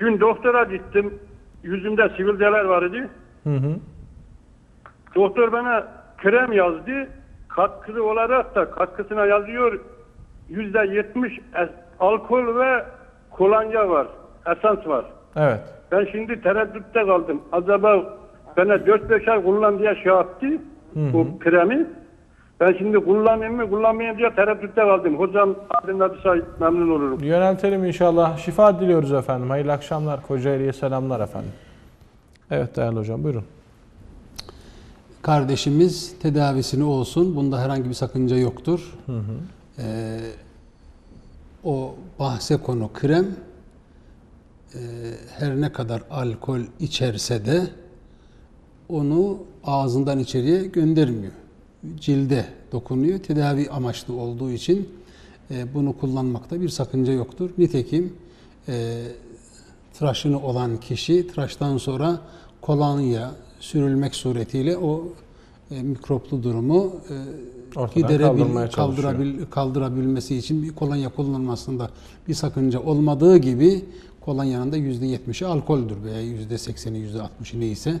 gün doktora gittim. Yüzümde sivilceler vardı. Hı hı. Doktor bana krem yazdı. Katkılı olarak da katkısına yazıyor yüzde yetmiş alkol ve kolonya var. Esans var. Evet. Ben şimdi tereddütte kaldım. Acaba bana 4-5 ay kullan diye şey yaptı. Bu kremi. Ben şimdi kullanayım mı kullanmayayım diye tereddütte kaldım. Hocam adına bir şey memnun olurum. Yöneltelim inşallah. Şifa diliyoruz efendim. Hayırlı akşamlar. Kocaeli'ye selamlar efendim. Evet değerli hocam buyurun. Kardeşimiz tedavisini olsun. Bunda herhangi bir sakınca yoktur. Ee, o bahse konu krem e, her ne kadar alkol içerse de onu ağzından içeriye göndermiyor. Cilde dokunuyor. Tedavi amaçlı olduğu için e, bunu kullanmakta bir sakınca yoktur. Nitekim e, tıraşını olan kişi tıraştan sonra kolonya sürülmek suretiyle o e, mikroplu durumu e, giderebil, kaldırabil, kaldırabilmesi için bir kolonya kullanmasında bir sakınca olmadığı gibi kolonyanın da %70'i alkoldür veya %80'i %60'ı neyse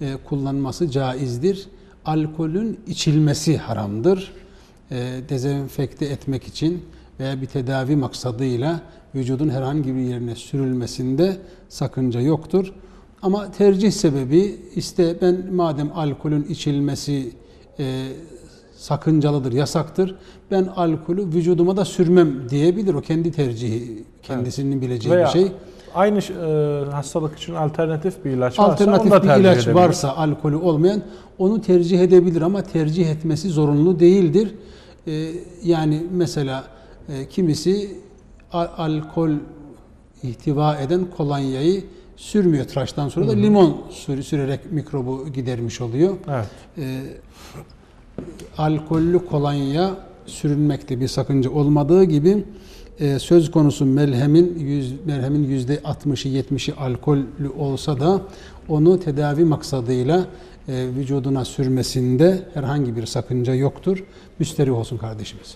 e, kullanması caizdir. Alkolün içilmesi haramdır. E, dezenfekte etmek için veya bir tedavi maksadıyla vücudun herhangi bir yerine sürülmesinde sakınca yoktur. Ama tercih sebebi işte ben madem alkolün içilmesi e, sakıncalıdır, yasaktır. Ben alkolü vücuduma da sürmem diyebilir. O kendi tercihi, kendisinin bileceği Veya bir şey. Aynı e, hastalık için alternatif bir ilaç varsa Alternatif onu da bir ilaç edebilir. varsa alkolü olmayan onu tercih edebilir ama tercih etmesi zorunlu değildir. Ee, yani mesela e, kimisi al- alkol ihtiva eden kolonyayı sürmüyor tıraştan sonra da limon sür- sürerek mikrobu gidermiş oluyor. Evet. Ee, alkollü kolonya sürülmekte bir sakınca olmadığı gibi e, söz konusu melhemin yüz, merhemin yüzde 60'ı 70'i alkollü olsa da onu tedavi maksadıyla e, vücuduna sürmesinde herhangi bir sakınca yoktur. Müsterih olsun kardeşimiz.